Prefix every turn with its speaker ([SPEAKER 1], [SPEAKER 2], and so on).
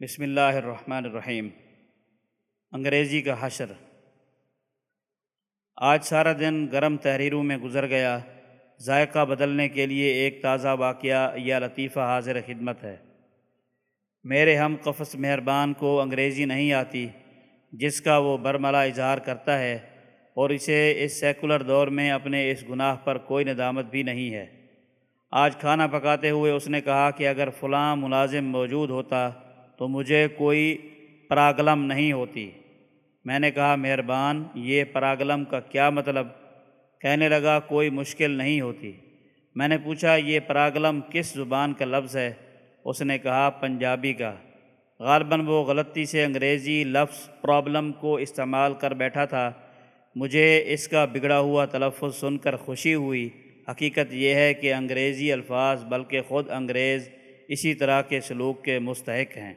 [SPEAKER 1] بسم اللہ الرحمن الرحیم۔ انگریزی کا حشر۔ آج سارا دن گرم تحریروں میں گزر گیا۔ ذائقہ بدلنے کے لیے ایک تازہ واقعہ یا لطیفہ حاضر خدمت ہے۔ میرے ہم قفص مہربان کو انگریزی نہیں آتی، جس کا وہ برملا اظہار کرتا ہے، اور اسے اس سیکولر دور میں اپنے اس گناہ پر کوئی ندامت بھی نہیں ہے۔ آج کھانا پکاتے ہوئے اس نے کہا کہ اگر فلاں ملازم موجود ہوتا تو مجھے کوئی پراگلم نہیں ہوتی۔ میں نے کہا، مہربان، یہ پراگلم کا کیا مطلب؟ کہنے لگا، کوئی مشکل نہیں ہوتی۔ میں نے پوچھا، یہ پراگلم کس زبان کا لفظ ہے؟ اس نے کہا، پنجابی کا۔ غالباً وہ غلطی سے انگریزی لفظ پرابلم کو استعمال کر بیٹھا تھا۔ مجھے اس کا بگڑا ہوا تلفظ سن کر خوشی ہوئی۔ حقیقت یہ ہے کہ انگریزی الفاظ، بلکہ خود انگریز اسی طرح کے سلوک کے مستحق ہیں۔